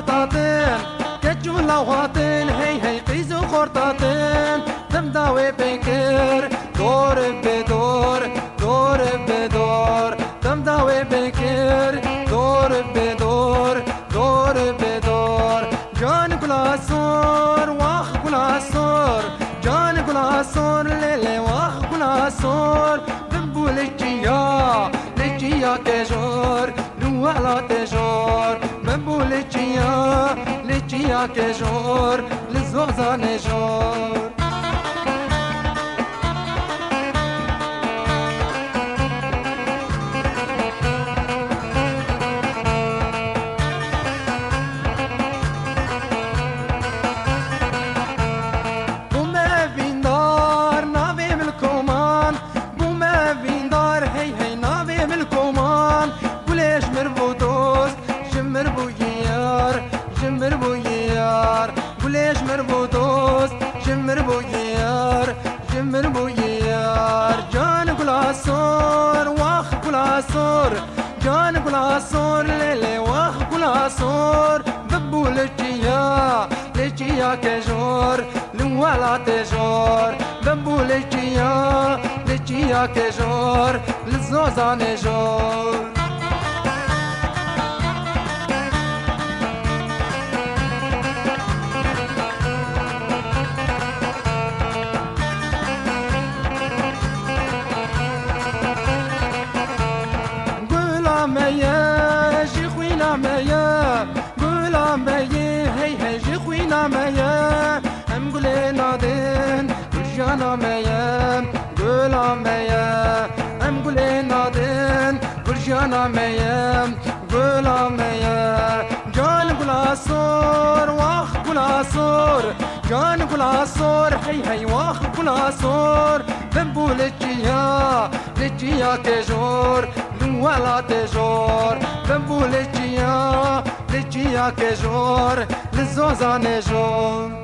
که كتجو لغاتن هی هی قیزو خورطاتين دم داوي بکر دور به دور بدور دم داوي بکر دور به دور بدور جان كلا صور واخ كلا صور جان كلا لیل ليلي واخ كلا صور دم لجيا لجيا كجور نوع لا جور من بو لچیا لچیا که جور لزوغ زانه جور بمبو لچيا لچيا كجور لزوزا نجور عصور جان كل عصور ليلي واخ كل عصور ذبو لجيا لجيا كجور لولا تجور ذبو لجيا لجيا كجور لزوزان جور ميا قولا ميا ام قولينا دين برجانا ميا قولا ميا جان قولا صور واخ قولا صور جان قولا صور هي هي واخ قولا صور ذنبو لجيا لجيا كجور ولا تجور بنبو لجيا لجيا كجور للزوزة نجور